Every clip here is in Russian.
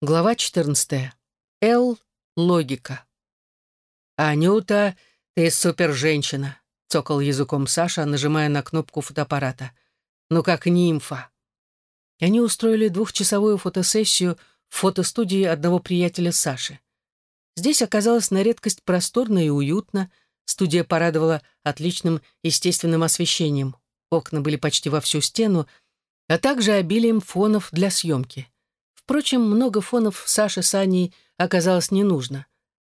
Глава 14. Л. Логика. «Анюта, ты супер-женщина», — цокал языком Саша, нажимая на кнопку фотоаппарата. «Ну как нимфа». И они устроили двухчасовую фотосессию в фотостудии одного приятеля Саши. Здесь оказалось на редкость просторно и уютно, студия порадовала отличным естественным освещением. Окна были почти во всю стену, а также обилием фонов для съемки. Впрочем, много фонов Саше с Аней оказалось не нужно.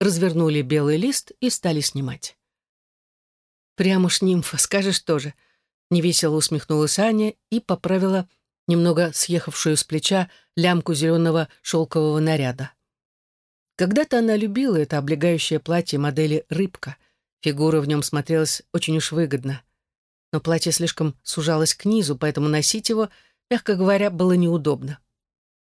Развернули белый лист и стали снимать. «Прямо уж нимфа, скажешь тоже», — невесело усмехнулась Аня и поправила немного съехавшую с плеча лямку зеленого шелкового наряда. Когда-то она любила это облегающее платье модели «Рыбка». Фигура в нем смотрелась очень уж выгодно. Но платье слишком сужалось к низу, поэтому носить его, мягко говоря, было неудобно.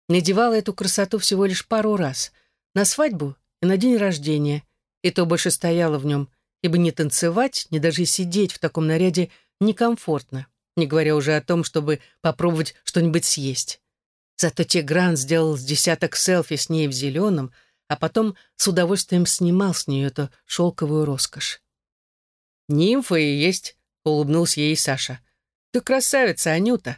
Надевала эту красоту всего лишь пару раз. На свадьбу и на день рождения. И то больше стояла в нем, ибо не танцевать, ни даже сидеть в таком наряде некомфортно, не говоря уже о том, чтобы попробовать что-нибудь съесть. Зато Тигран сделал с десяток селфи с ней в зеленом, а потом с удовольствием снимал с нее эту шелковую роскошь. «Нимфа и есть», — улыбнулся ей Саша. «Ты красавица, Анюта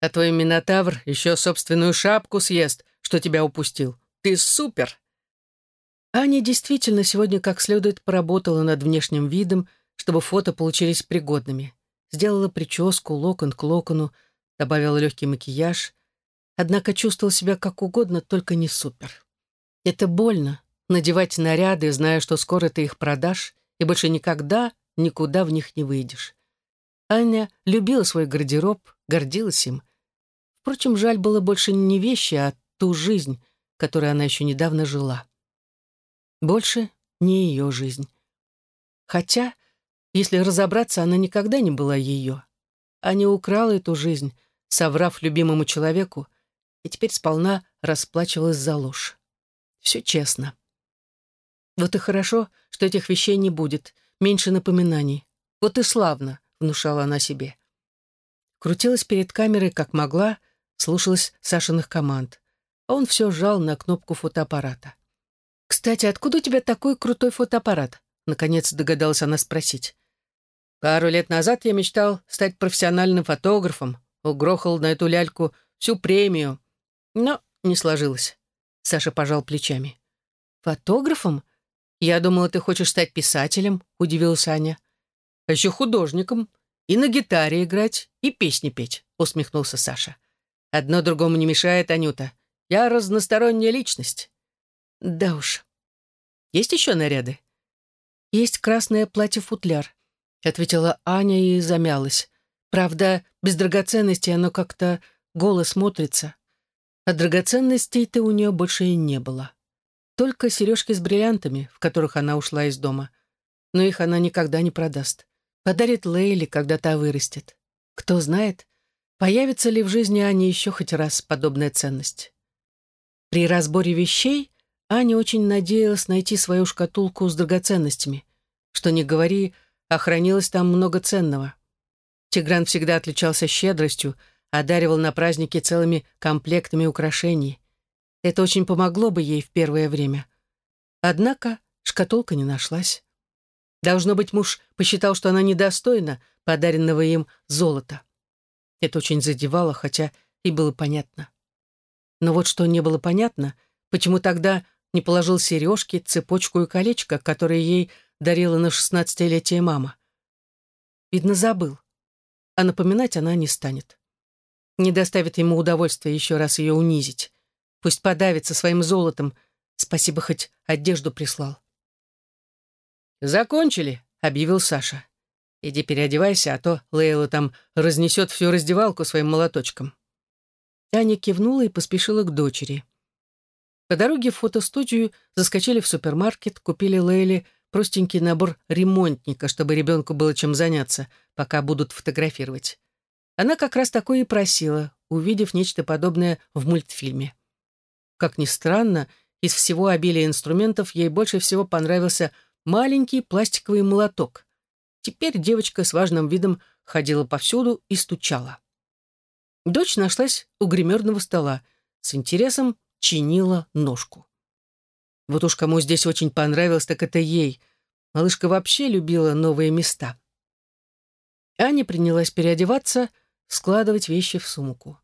а твой Минотавр еще собственную шапку съест, что тебя упустил. Ты супер!» Аня действительно сегодня как следует поработала над внешним видом, чтобы фото получились пригодными. Сделала прическу, локон к локону, добавила легкий макияж. Однако чувствовала себя как угодно, только не супер. Это больно — надевать наряды, зная, что скоро ты их продашь, и больше никогда никуда в них не выйдешь. Аня любила свой гардероб, гордилась им. Впрочем, жаль было больше не вещи, а ту жизнь, которой она еще недавно жила. Больше не ее жизнь. Хотя, если разобраться, она никогда не была ее. Аня украла эту жизнь, соврав любимому человеку, и теперь сполна расплачивалась за ложь. Все честно. Вот и хорошо, что этих вещей не будет, меньше напоминаний. Вот и славно, внушала она себе. Крутилась перед камерой как могла, слушалась Сашиных команд. А он все жал на кнопку фотоаппарата. «Кстати, откуда у тебя такой крутой фотоаппарат?» Наконец догадалась она спросить. «Пару лет назад я мечтал стать профессиональным фотографом, угрохал на эту ляльку всю премию. Но не сложилось». Саша пожал плечами. «Фотографом? Я думала, ты хочешь стать писателем», — удивилась Аня. «А еще художником. И на гитаре играть, и песни петь», — усмехнулся Саша. Одно другому не мешает, Анюта. Я разносторонняя личность. Да уж. Есть еще наряды? Есть красное платье-футляр, ответила Аня и замялась. Правда, без драгоценностей оно как-то голо смотрится. А драгоценностей-то у нее больше и не было. Только сережки с бриллиантами, в которых она ушла из дома. Но их она никогда не продаст. Подарит Лейли, когда та вырастет. Кто знает, Появится ли в жизни Ани еще хоть раз подобная ценность? При разборе вещей Аня очень надеялась найти свою шкатулку с драгоценностями. Что ни говори, охранилось там много ценного. Тигран всегда отличался щедростью, одаривал на праздники целыми комплектами украшений. Это очень помогло бы ей в первое время. Однако шкатулка не нашлась. Должно быть, муж посчитал, что она недостойна подаренного им золота. Это очень задевало, хотя и было понятно. Но вот что не было понятно, почему тогда не положил сережки, цепочку и колечко, которые ей дарила на шестнадцатилетие мама. Видно, забыл. А напоминать она не станет. Не доставит ему удовольствия еще раз ее унизить. Пусть подавится своим золотом. Спасибо, хоть одежду прислал. «Закончили», — объявил Саша. Иди переодевайся, а то Лейла там разнесет всю раздевалку своим молоточком». Аня кивнула и поспешила к дочери. По дороге в фотостудию заскочили в супермаркет, купили Лейле простенький набор ремонтника, чтобы ребенку было чем заняться, пока будут фотографировать. Она как раз такое и просила, увидев нечто подобное в мультфильме. Как ни странно, из всего обилия инструментов ей больше всего понравился маленький пластиковый молоток. Теперь девочка с важным видом ходила повсюду и стучала. Дочь нашлась у гримерного стола, с интересом чинила ножку. Вот уж кому здесь очень понравилось, так это ей. Малышка вообще любила новые места. Аня принялась переодеваться, складывать вещи в сумку.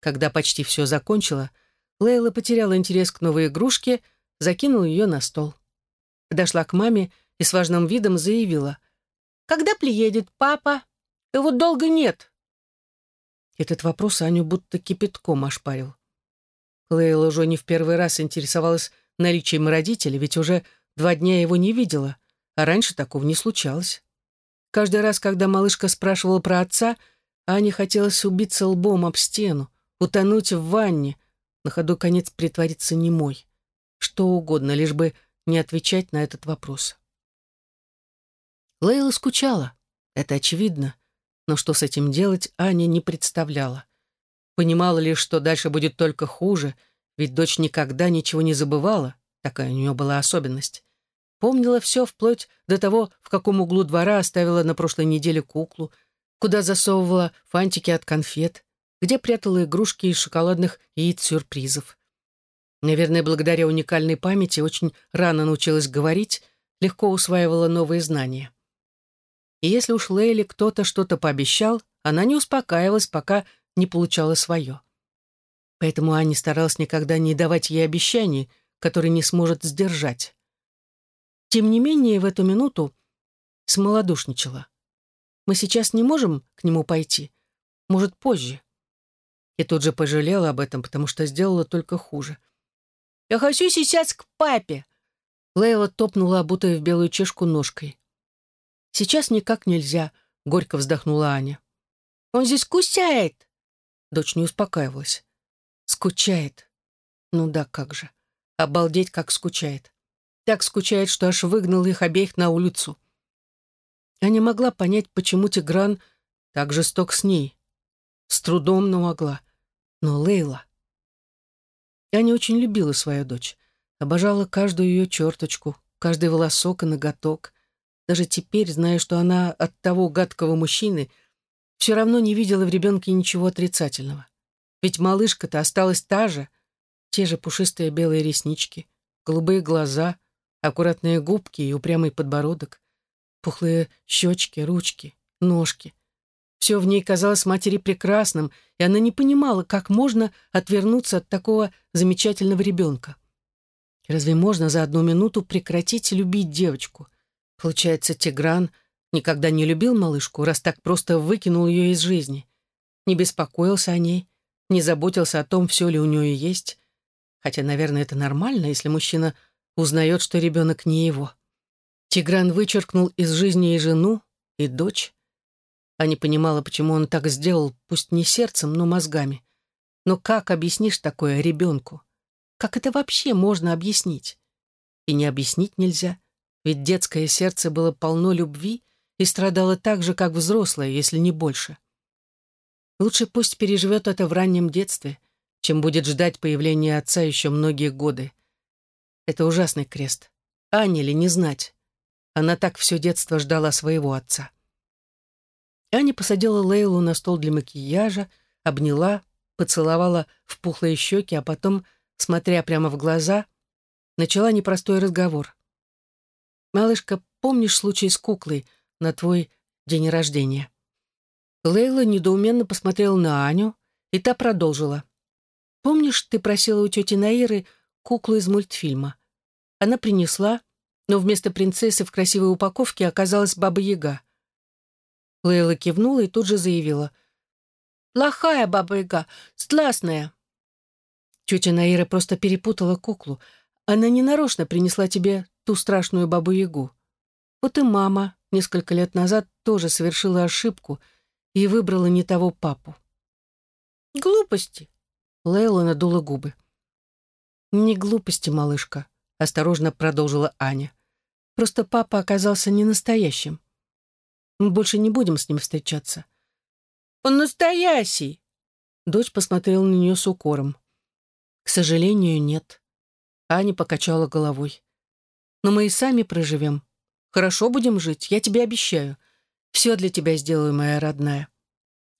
Когда почти все закончила, Лейла потеряла интерес к новой игрушке, закинула ее на стол. Подошла к маме и с важным видом заявила. «Когда приедет папа? Его долго нет». Этот вопрос Аню будто кипятком ошпарил. Лейла уже не в первый раз интересовалась наличием родителей, ведь уже два дня его не видела, а раньше такого не случалось. Каждый раз, когда малышка спрашивала про отца, Ане хотелось убиться лбом об стену, утонуть в ванне, на ходу конец притвориться немой. Что угодно, лишь бы не отвечать на этот вопрос. Лейла скучала, это очевидно, но что с этим делать, Аня не представляла. Понимала лишь, что дальше будет только хуже — ведь дочь никогда ничего не забывала, такая у нее была особенность. Помнила все вплоть до того, в каком углу двора оставила на прошлой неделе куклу, куда засовывала фантики от конфет, где прятала игрушки из шоколадных яиц-сюрпризов. Наверное, благодаря уникальной памяти очень рано научилась говорить, легко усваивала новые знания. И если уж Лейли кто-то что-то пообещал, она не успокаивалась, пока не получала свое. Поэтому Аня старалась никогда не давать ей обещаний, которые не сможет сдержать. Тем не менее, в эту минуту смолодушничала. Мы сейчас не можем к нему пойти. Может, позже. И тут же пожалела об этом, потому что сделала только хуже. «Я хочу сейчас к папе!» Лейла топнула обутая в белую чешку ножкой. «Сейчас никак нельзя», — горько вздохнула Аня. «Он здесь кусяет!» Дочь не успокаивалась. Скучает. Ну да, как же. Обалдеть, как скучает. Так скучает, что аж выгнал их обеих на улицу. Я не могла понять, почему Тигран так жесток с ней. С трудом, но могла. Но Лейла... Я не очень любила свою дочь. Обожала каждую ее черточку, каждый волосок и ноготок. Даже теперь, зная, что она от того гадкого мужчины, все равно не видела в ребенке ничего отрицательного. Ведь малышка-то осталась та же. Те же пушистые белые реснички, голубые глаза, аккуратные губки и упрямый подбородок, пухлые щечки, ручки, ножки. Все в ней казалось матери прекрасным, и она не понимала, как можно отвернуться от такого замечательного ребенка. Разве можно за одну минуту прекратить любить девочку? Получается, Тигран никогда не любил малышку, раз так просто выкинул ее из жизни. Не беспокоился о ней, не заботился о том, все ли у нее есть. Хотя, наверное, это нормально, если мужчина узнает, что ребенок не его. Тигран вычеркнул из жизни и жену, и дочь. А не понимала, почему он так сделал, пусть не сердцем, но мозгами. Но как объяснишь такое ребенку? Как это вообще можно объяснить? И не объяснить нельзя, ведь детское сердце было полно любви и страдало так же, как взрослое, если не больше. Лучше пусть переживет это в раннем детстве, чем будет ждать появления отца еще многие годы. Это ужасный крест. Аня ли не знать? Она так все детство ждала своего отца. Аня посадила Лейлу на стол для макияжа, обняла, поцеловала в пухлые щеки, а потом, смотря прямо в глаза, начала непростой разговор. «Малышка, помнишь случай с куклой на твой день рождения?» Лейла недоуменно посмотрела на Аню, и та продолжила. «Помнишь, ты просила у тети Наиры куклу из мультфильма? Она принесла, но вместо принцессы в красивой упаковке оказалась Баба-Яга». Лейла кивнула и тут же заявила. «Плохая Баба-Яга, стласная». Тетя Наира просто перепутала куклу. Она ненарочно принесла тебе ту страшную Бабу-Ягу. Вот и мама несколько лет назад тоже совершила ошибку — и выбрала не того папу. «Глупости!» — Лейла надула губы. «Не глупости, малышка», — осторожно продолжила Аня. «Просто папа оказался не настоящим. Мы больше не будем с ним встречаться». «Он настоящий!» Дочь посмотрела на нее с укором. «К сожалению, нет». Аня покачала головой. «Но мы и сами проживем. Хорошо будем жить, я тебе обещаю. Все для тебя сделаю, моя родная.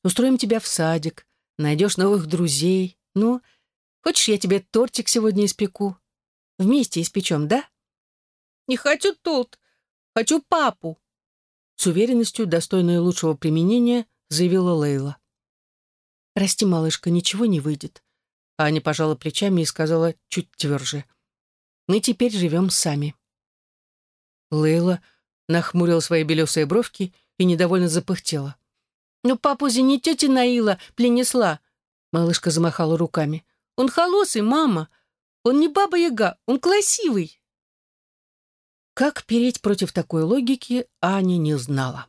Устроим тебя в садик, найдешь новых друзей. Ну, Хочешь, я тебе тортик сегодня испеку? Вместе испечем, да? Не хочу тут. Хочу папу. С уверенностью, достойной лучшего применения, заявила Лейла. «Прости, малышка, ничего не выйдет». Аня пожала плечами и сказала чуть тверже. «Мы теперь живем сами». Лейла нахмурила свои белесые бровки и недовольно запыхтела. «Ну, папу не тетя Наила принесла!» Малышка замахала руками. «Он холосый, мама! Он не баба-яга, он красивый!» Как переть против такой логики, Аня не знала.